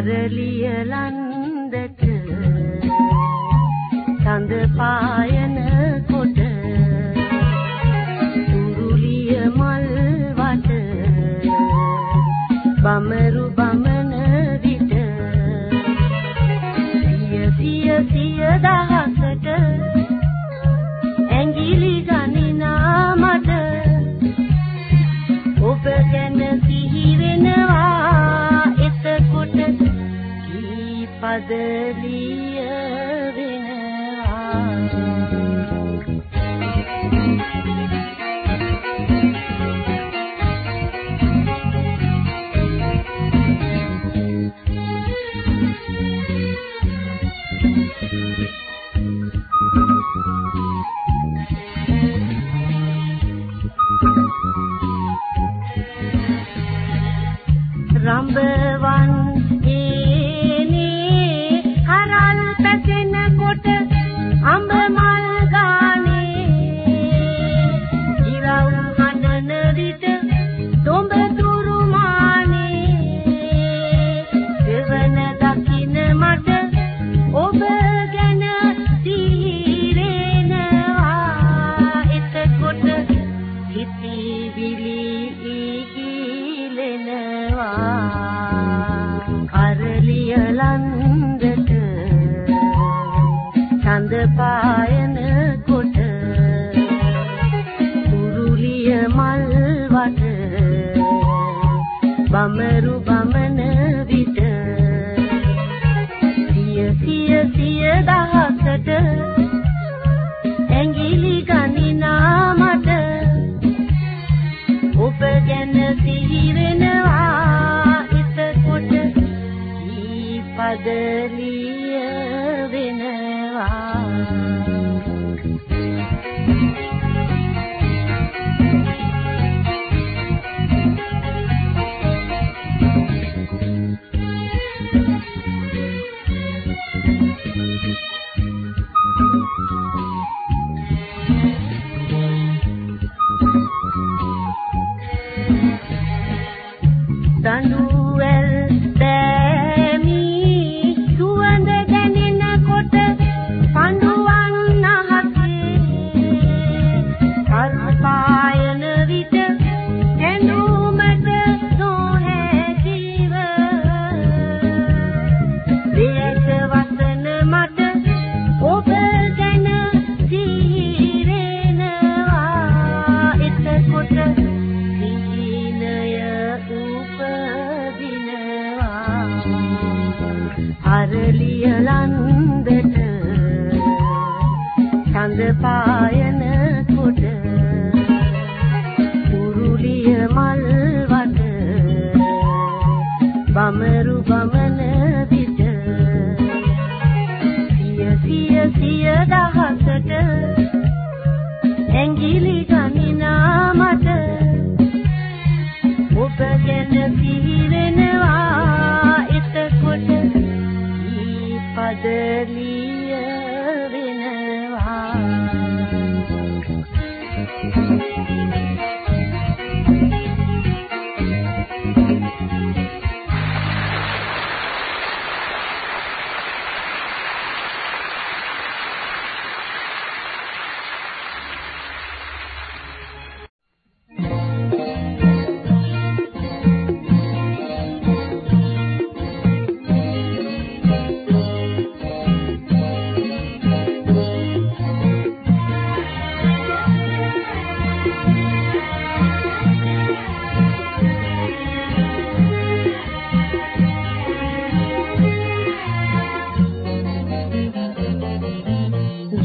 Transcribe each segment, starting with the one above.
ಅರಳಿಯಲನ deve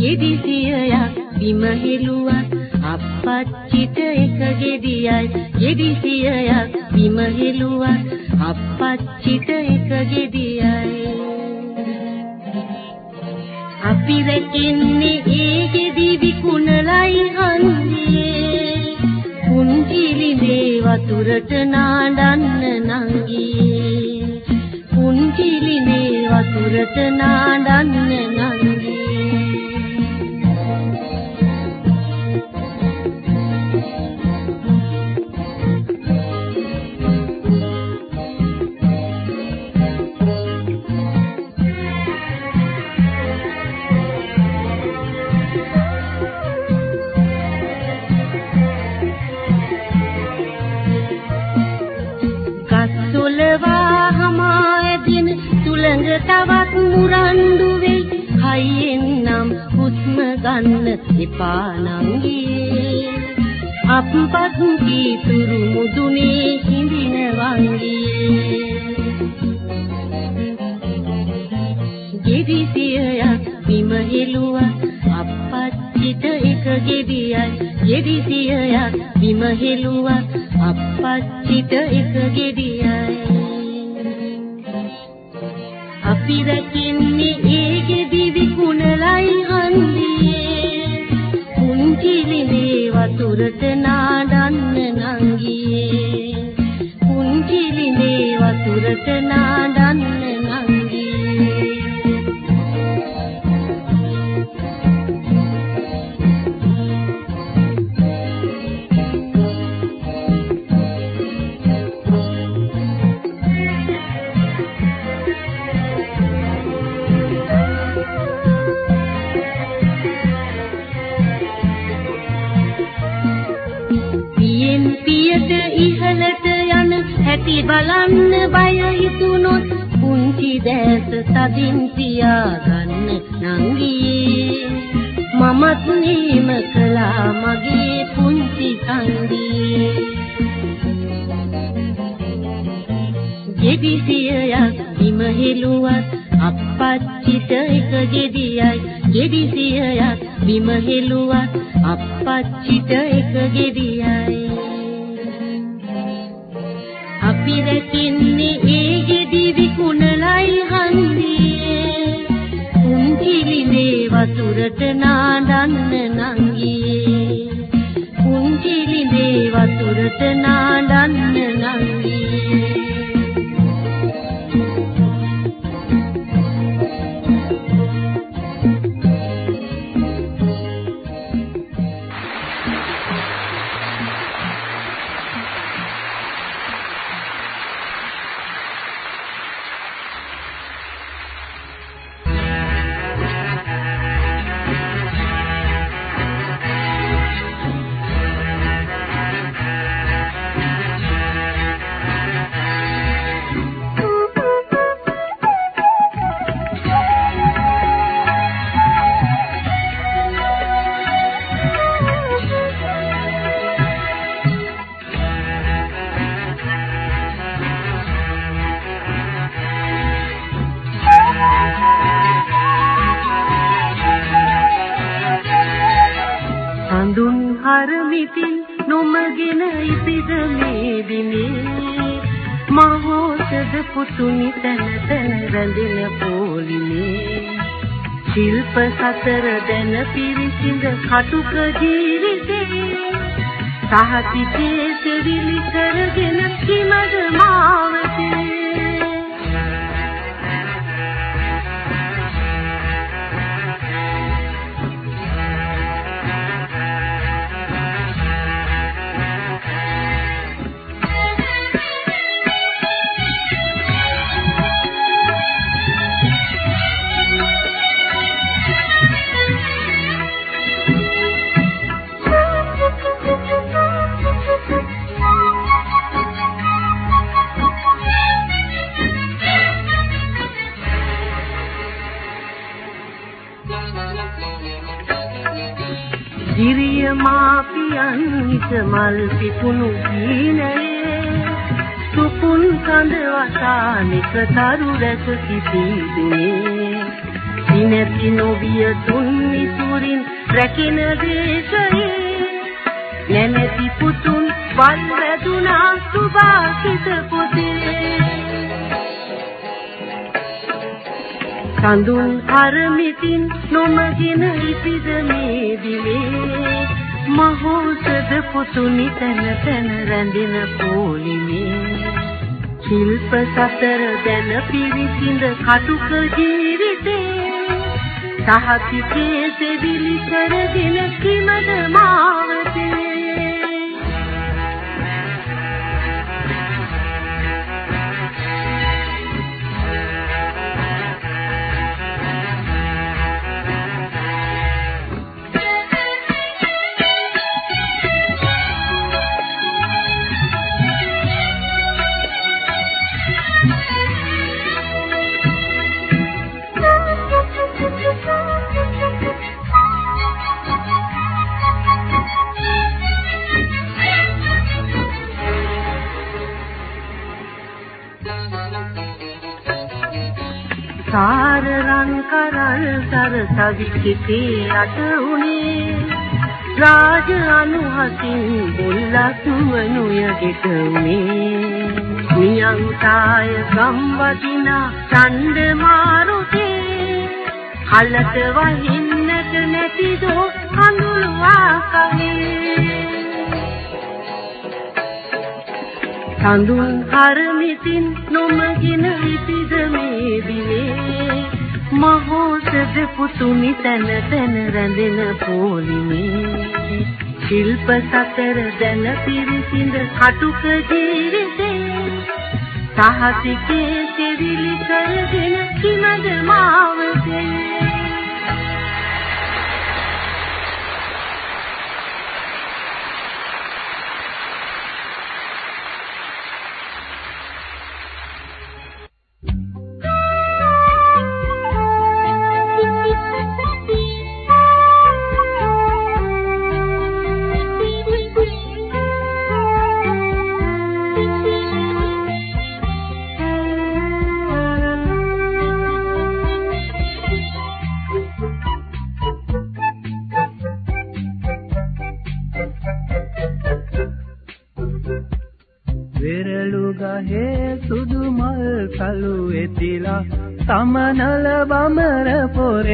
ගෙඩි සියයක් බිම හෙළුවත් අප්පච්චිට එක ගෙඩියයි. ගෙඩි සියයක් බිම හෙළුවත් අප්පච්චිට එක ගෙඩියයි. අපි රැකෙන්නේ ඒ ගෙඩි විකුණලයි හන්දියේ කුංචිලි දේ වතුරට නාඩන්න නංගී. කුංචිලි දේ වතුරට නාඩන්න නංගී. තවත් මුරණ්ඩු වෙයි. හයියෙන් නම් හුස්ම ගන්න එපා නංගී අපපත් කීතුරු මුදුනේ හිඳින වංගී ගෙවිසියක් බිම හෙළුවා. අප්පච්චිට එක ගෙඩියයි. ගෙඩිසියක් බිම හෙළුවා. අප්පච්චිට එක ගෙඩියයි. අපි රැකින්නේ ඒ ගෙඩි විකුණලයි හන්දියේ පුංචි ලිඳේ වතුරට සහතිකේ මල් පිපුණු දීනයේ සුපුන් කඳ වසානික තරු රැස කිසිදුනේ සිනති නොවිය තුන් විසුරින් රැකින දේශයේ නැමැති පුතුන් වල් වැදුනා සුභාසිත පොතේ. කඳුන් අරමිතින් නොමගින ඉපිද මේ දිවේ මහෝසද පුතුනි තන තන රැඳෙන පොලිමේ. ශිල්ප සතර දැන පිරිසිඳ කටුක ජීවිතේ. සහතිකේ සෙවිලි කරගෙන කිමද මාවතේ? අරල් සරසවි සිටේ අට උනේ රාජ අනුහසින් බුල්ලත් වනුය ගෙටුනේ නියංකාය ගම්වදිනා ඡණ්ඩ මාරුතේ කලට වහින්නට නැතිදෝ හඳුල්වා කලේ සඳුන් හරමිතින් නොමගින ඉපිද මේ දිනේ. මහෝසද පුතුනි තන තන රැඳෙන පොලිමේ. ශිල්ප සතර දැන පිරිසිඳ කටුක ජීවිතේ. සහතිකේ සිවිලි කරගෙන කිමද මාවතේ.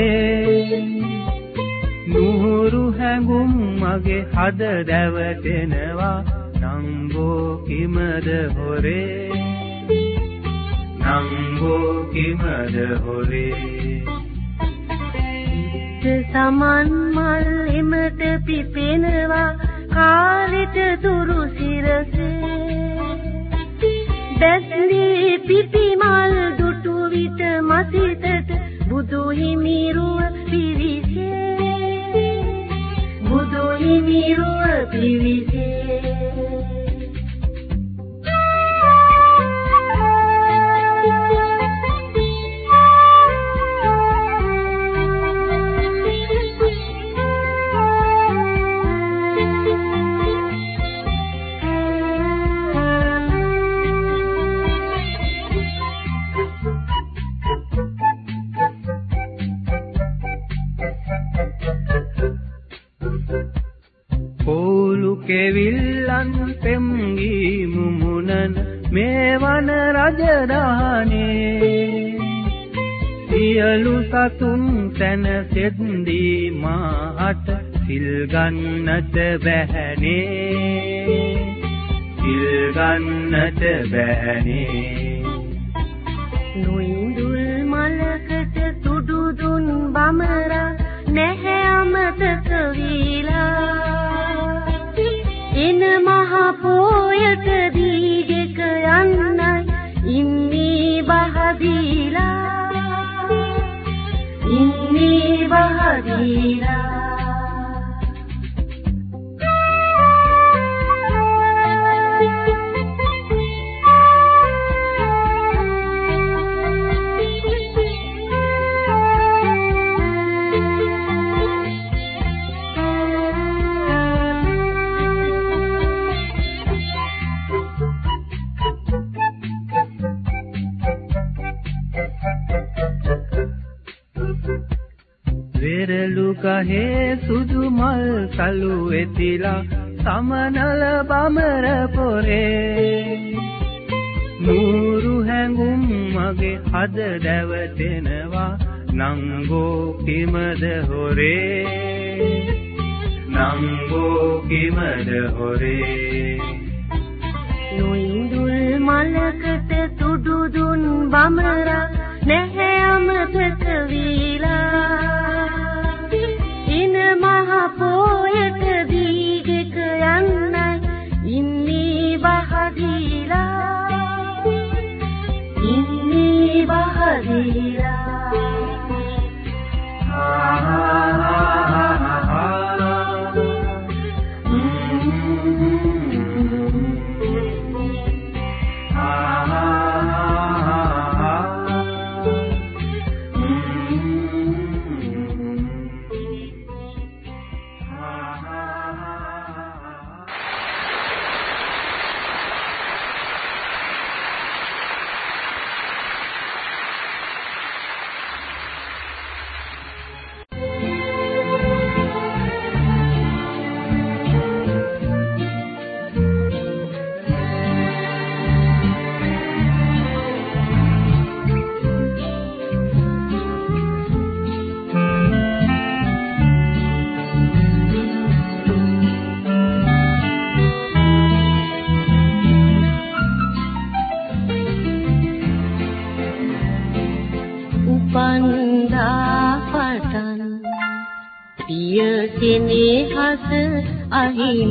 පොරේ නුහුරු හැඟුම් මගේ හද දැවටෙනවා. නංගෝ කිමද හොරේ? නංගෝ කිමද හොරේ? සමන් මල් එමට පිපෙනවා. කාලිට දුරු සිරසේ. දැස්ලී පිපි මල් දුටු විට මසිතට බුදු හිමිරුව පිවිසේ. බුදු හිමිරුව පිවිසේ. රජදානේ සියලු සතුන් තන සෙද්දී මාහට සිල් ගන්නට බැහැනේ. සිල් ගන්නට බැහැනේ. නොඉඳුල් මලකට තුඩු දුන් බමරා නැහැ අමතක වීලා සලු වෙතිලා සමනල බමර පොරේ. නూరు හැඟුම් මගේ හද දැවටෙනවා Ibrahim.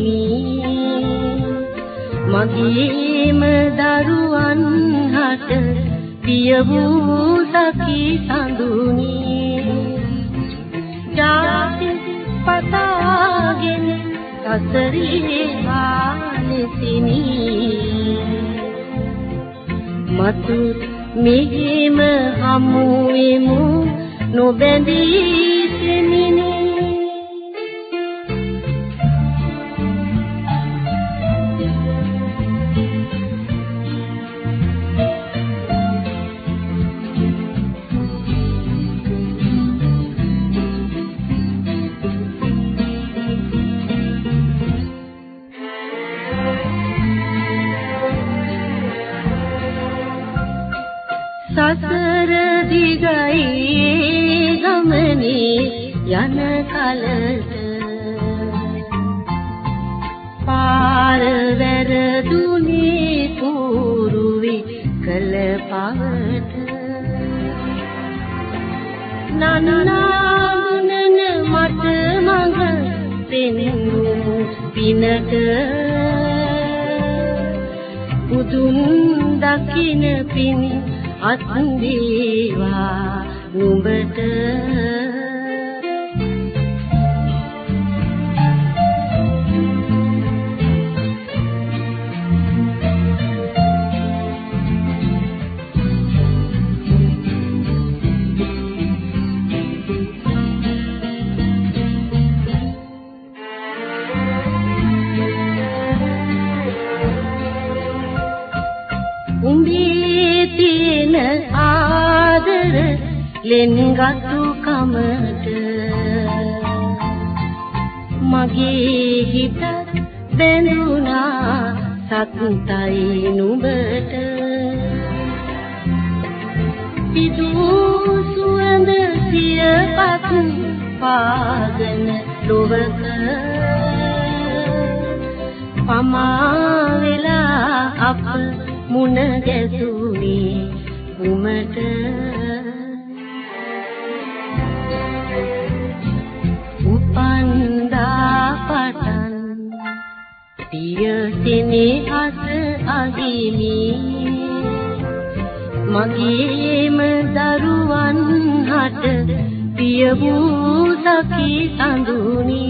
නන්නාගුණන මට මඟ පෙන්වු පිනට බුදුන් දකින්න පිණි අත් වේවා නුඹට ලෙන්ගත්තු කමට මගේ හිත බැඳුනා සතුටයි නුඹට. පිදූ සුවඳ සියපත් පාගන ලොවක පමා වෙලා අප මුණ ගැසුනේ කුමට සෙනෙහස අහිමි මගේම දරුවන් හට පිය වූ සකි සඳුනි.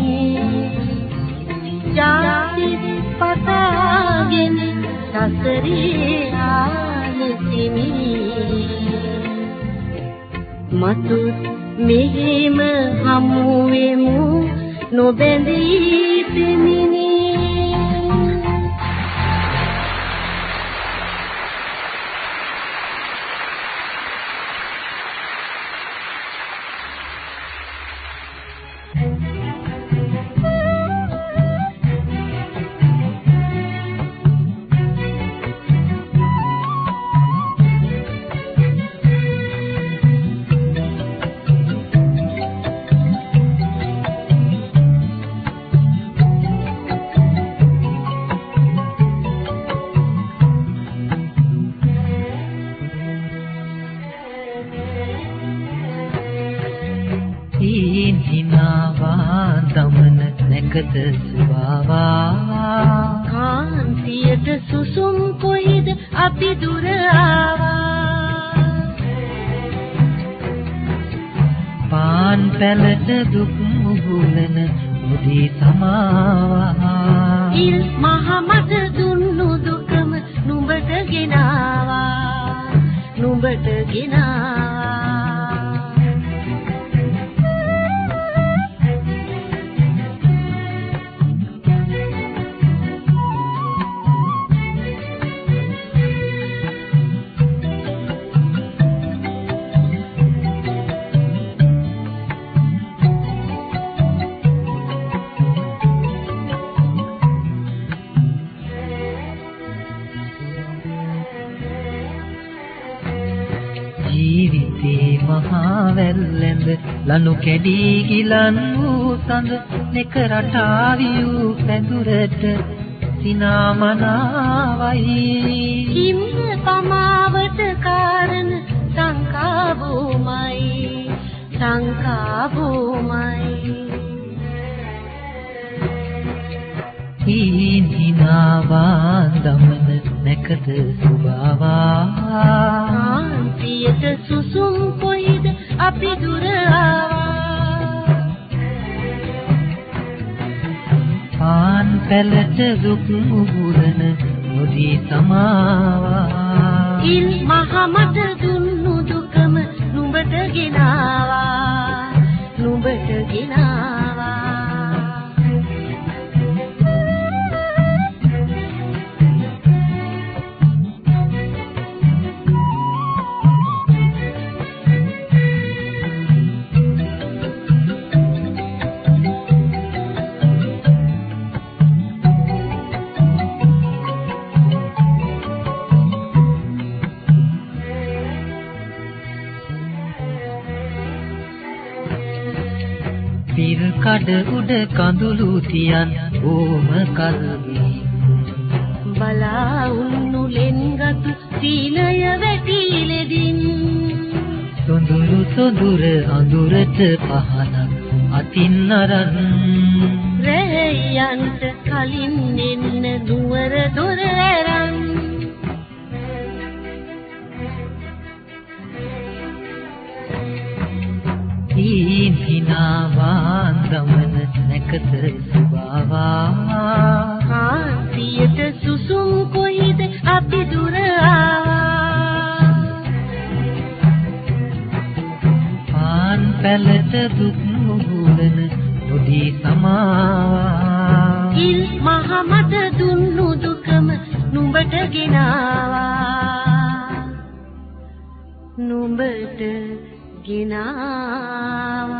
ජාති පතාගෙන සසරේ ආලසිමි මතු මෙහෙම හමු වෙමු නොබැඳී පෙමිනි සුගත සුවාවා කාන්තියට සුසුම් කොහෙද අපි දුර ආවා? පාන් පැලට දුක් මුහුලන මුදී සමාවා. ඉල් මහමද දුන්නු දුකම නුඹට ගෙනාවා. නුඹට ගෙනාවා. ලනු කැඩී ගිලන් වූ සඳ නෙක රටාවියු පැදුරට සිනාමනාවයි. කිම්ම පමාවට කාරණ සංකා භූමයි සංකා භූමයි ඊනිනාවා දමන නැකත සුභාවා. ආන්තියට සුසුම් කොයිද අපි දුර ආවා. පාන් පැලට දුක් උගුරන නොදී සමාවා. ඉල් මහමට දුන්නු දුකම නුඹට ගෙනාවා. නුඹට ගෙනාවා කඩ උඩ කඳුළු තියන් ඕම කල්හි. බලා උන්නුලෙන් ගතු සීලය වැටිලෙදින් සොඳුරු සොඳුර අඳුරට පහනක් අතින් අරන්. රැයන්ට කලින් එන්න දුවර දොර ඇරන් ඊනිනාවා දමන නැකත සුභාවා. කාන්තියට සුසුම් කොයිද අපි දුර පාන් පැලට දුක් නුගුලන නොදී සමාවා. ඉල් මහමට දුන්නු දුකම නුඹට ගෙනාවා. නුඹට ගෙනාවා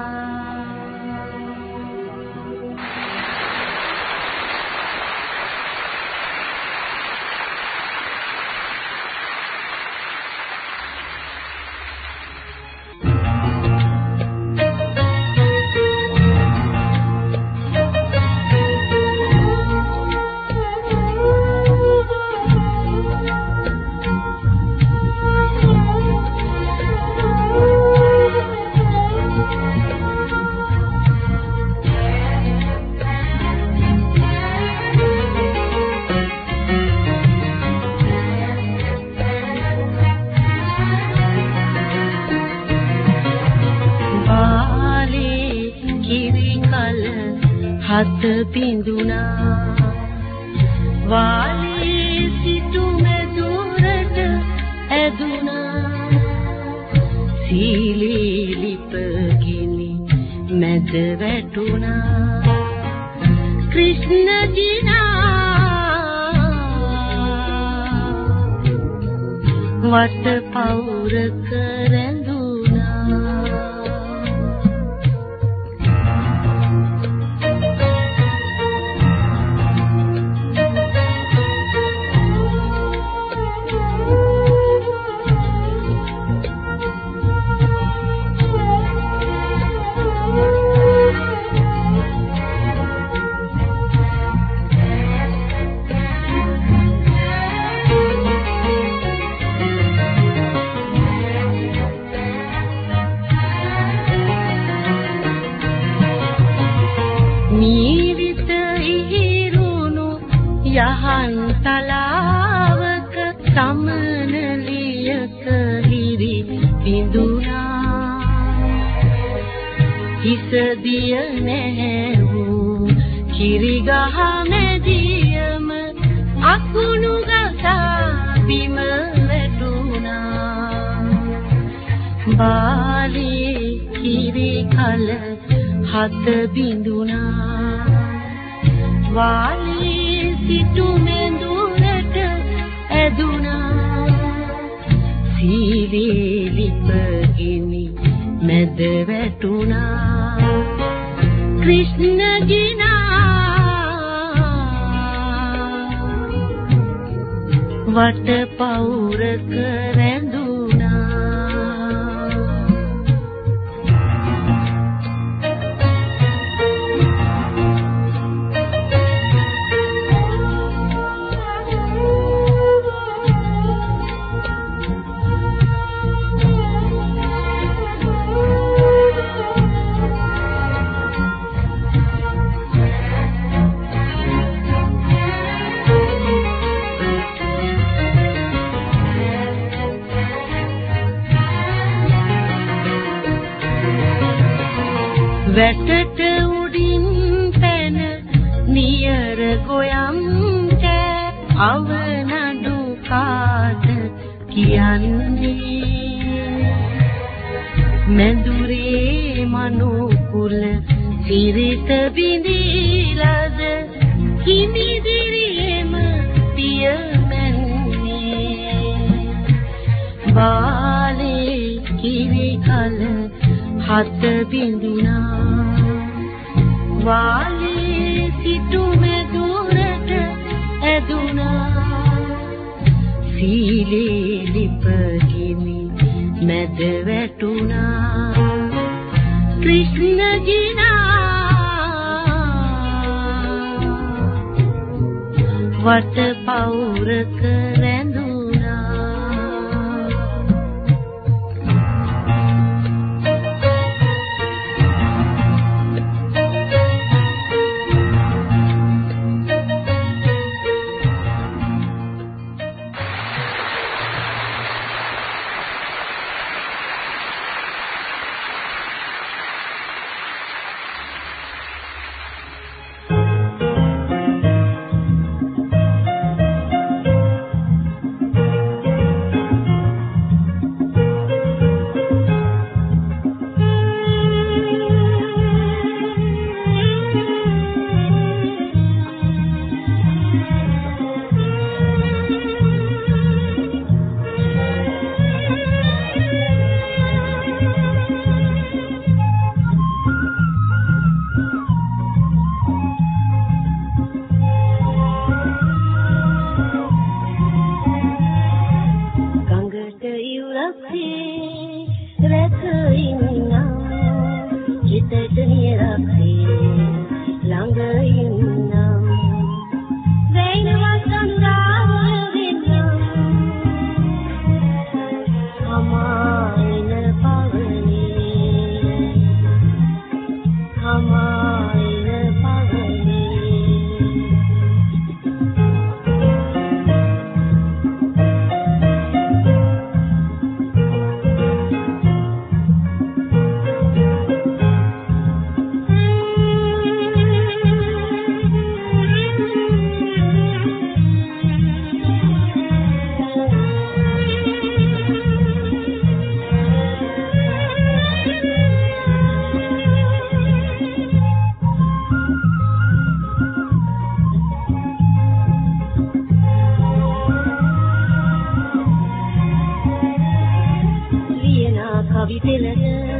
happiness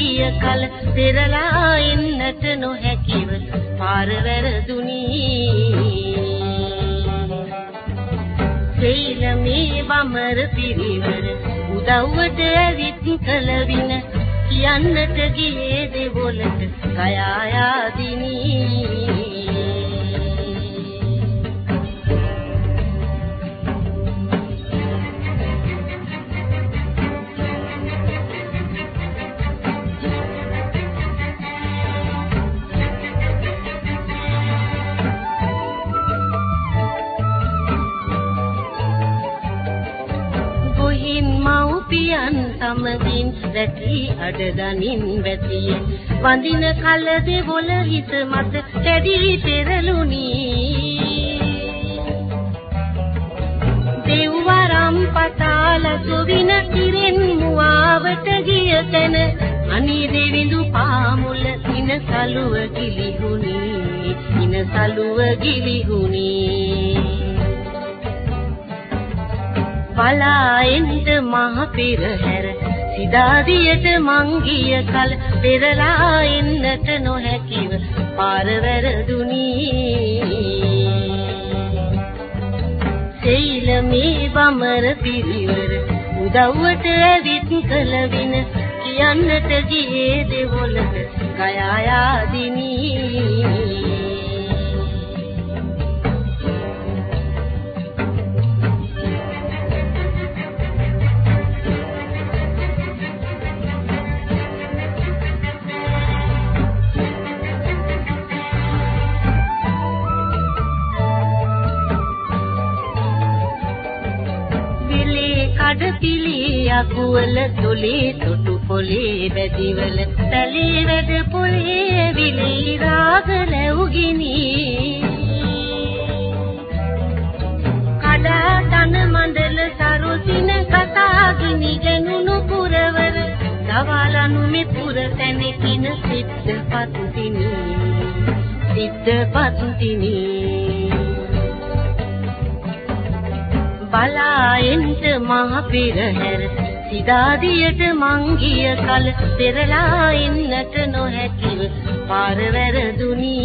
මංගිය කල පෙරලා එන්නට නොහැකිව පාර වැරදුනි සේල මේ බමර පිරිවර උදව්වට ඇවිත් කල වින කියන්නට ගියේ දෙවොලට කයා යාදිනී සමගින් රැටි අඩදනින් වැතිය වඳින කල දෙවොල හිත මත කැඩි පෙරළුණි දෙව්වරම් පතාල සුවින කිරෙන් මුවාවට ගිය තැන අනිරේ විඳු පාමුල ඉන සලුව ගිලිහුණි ඉන සලුව ගිලිහුණි බලාෙන්ද මහ පෙරහැර. සිතාදියට මංගිය කල පෙරලා එන්නට නොහැකිව පාර වැරදුනි සෙයිල මේ බමර පිරිවර උදව්වට ඇවිත් කල වින කියන්නට ගියේ දෙවොලට ගයා යකුවල තොලේ තොටු පොලේ බැදිවල තලේ වැඩ පොලේ විලි රාග ලැබුගිනි කඩා තන මණ්ඩල සරුසින කතා ගිනි ගනුණු පුරවර දවලනු මෙ පුර තැනකින සිද්ද පත්තිනි සිද්ද පත්තිනි බලාෙන්ට මහ පෙරහැර සිතාදියට මංගිය කල පෙරලා එන්නට නොහැකිව පාර වැරදුනි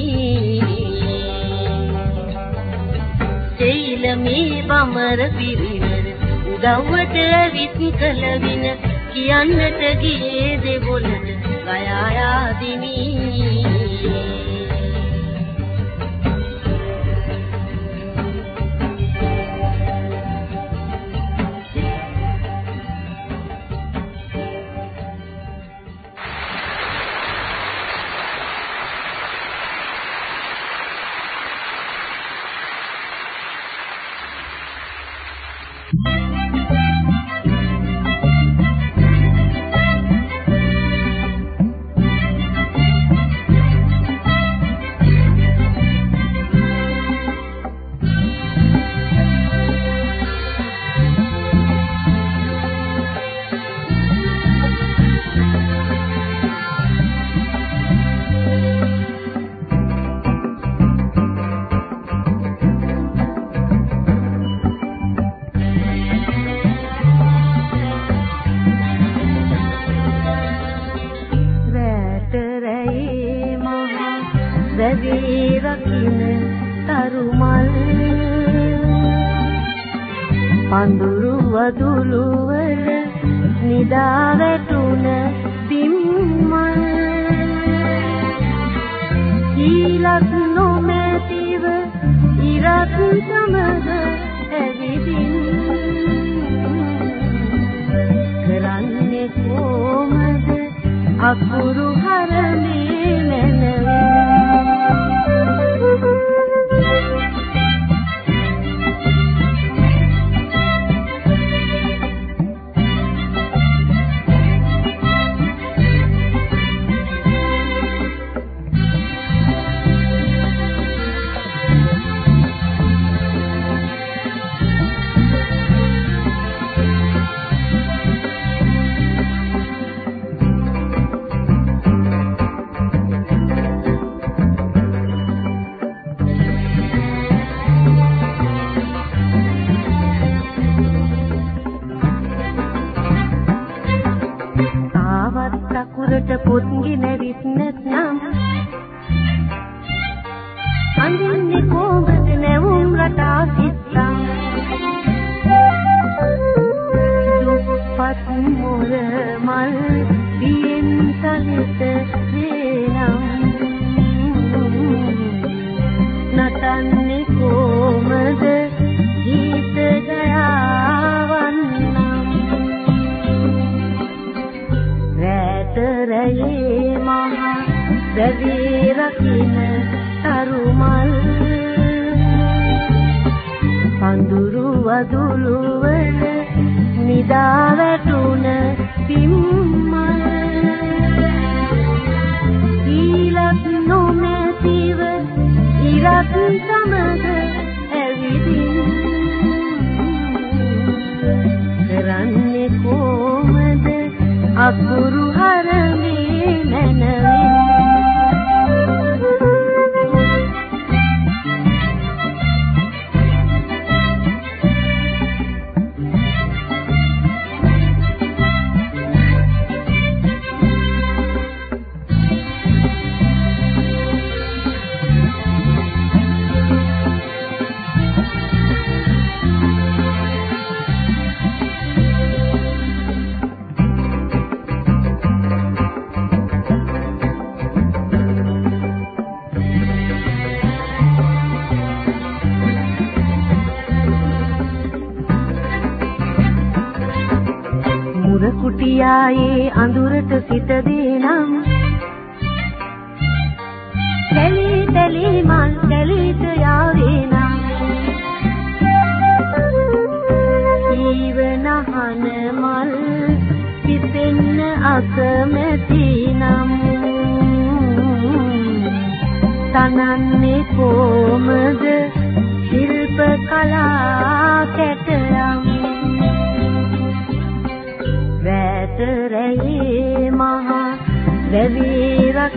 සෙයිල මේ බමර පිරිවර උදව්වට විත් කල වින කියන්නට ගියේ දෙවොලට ගයා යාදිනී ගියායේ අඳුරට සිත දේනම්. තැලි තැලි මල් තැලිට යාවේනම් ජීවනහන මල් කිපෙන්න අකමැතිනම් තනන්නේ කොමද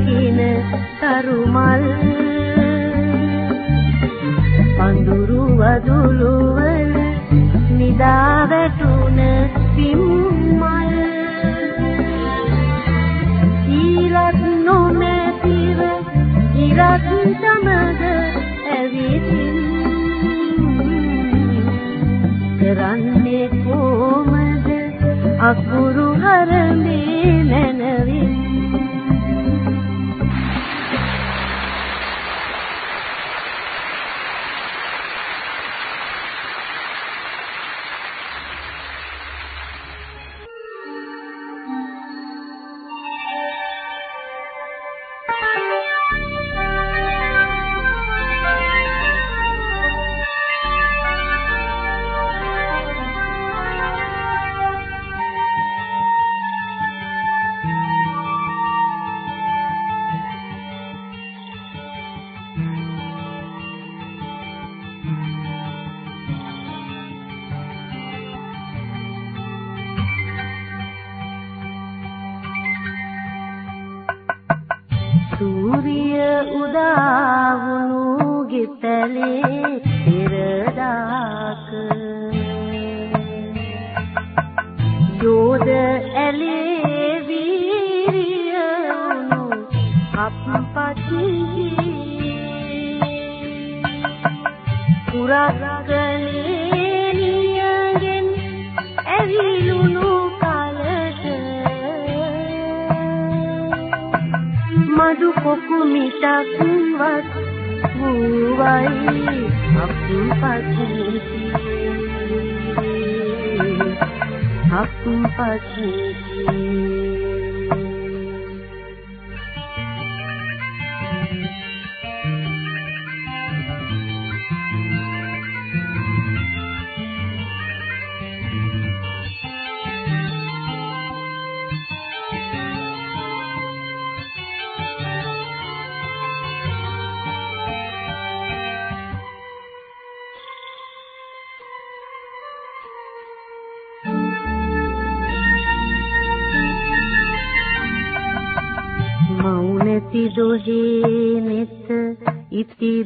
නැගින තරුමල්. පඳුරු වදුළු වල නිදා වැටුණ පිම්මල්. ඉරත් නොමැතිව ඉරත් සමග ඇවිසින් කරන්නේ කොමද අකුරු හරඹේ නැන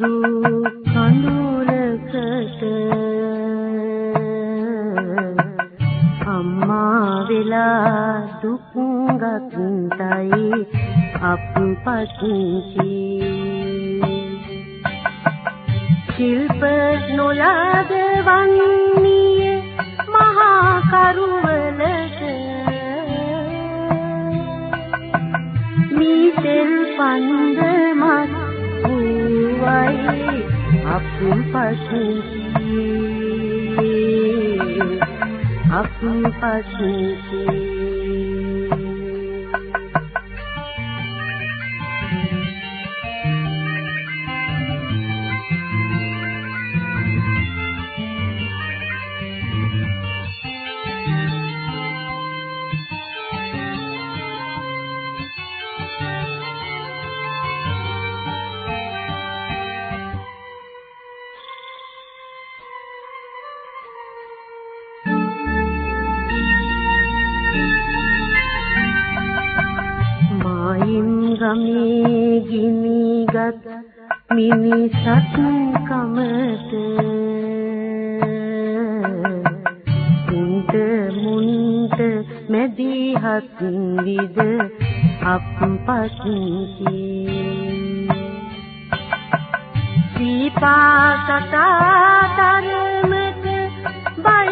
ಗುರು ගමේ ගිනිගත් මිනිසත් කමට උන්ට මුන්ට මැදිහත් විද අපපත්ති සීපා සතා ධර්මක බය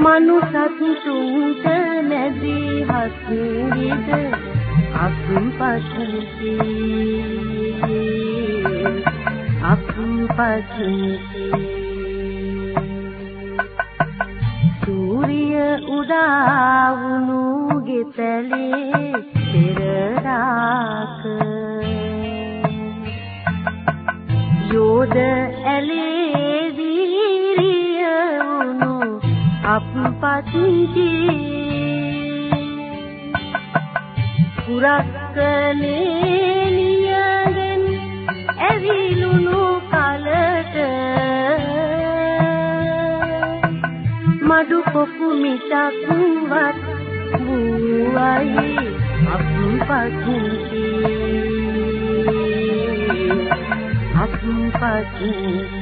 මනුසත් තුන්ට නැදි හස්විද අපුම් පස්නිති අපුම් පස්නිති සූර්ය උදා වුණු ගෙතලේ පෙරදාක. යෝධ ඇලේ අපපත්ති පුරක්කනේ නියගෙන් ඇවිලුණු කලට මඩු පොකු මිටක්වත් වූවයි අපපත්ති අපපත්ති හදාදී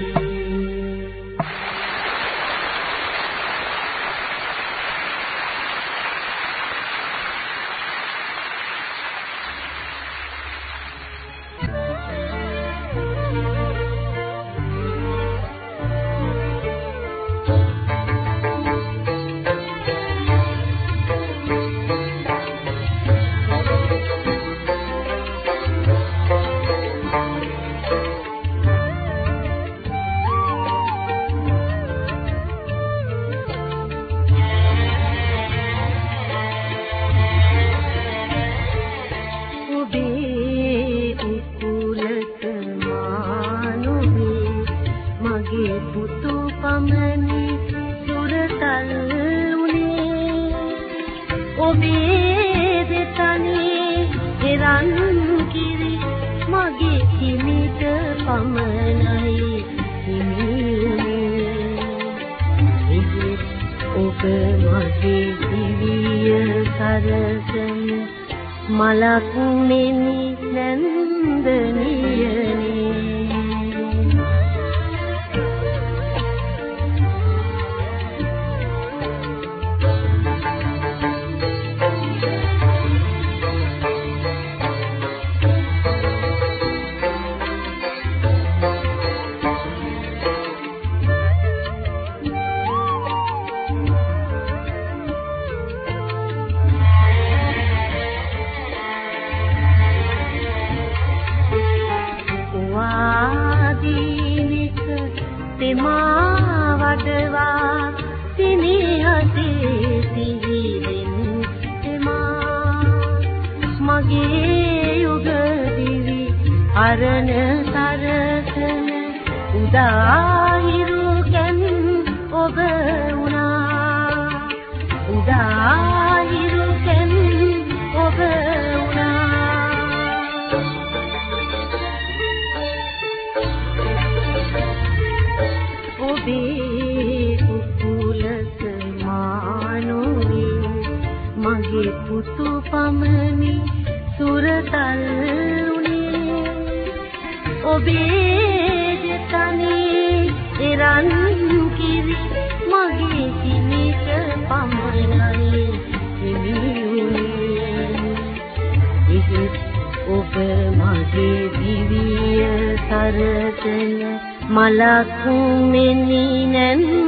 මලක් මෙනි නැම්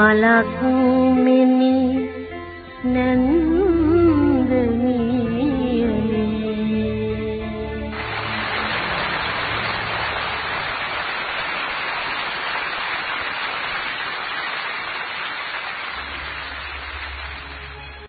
මලක් මෙනි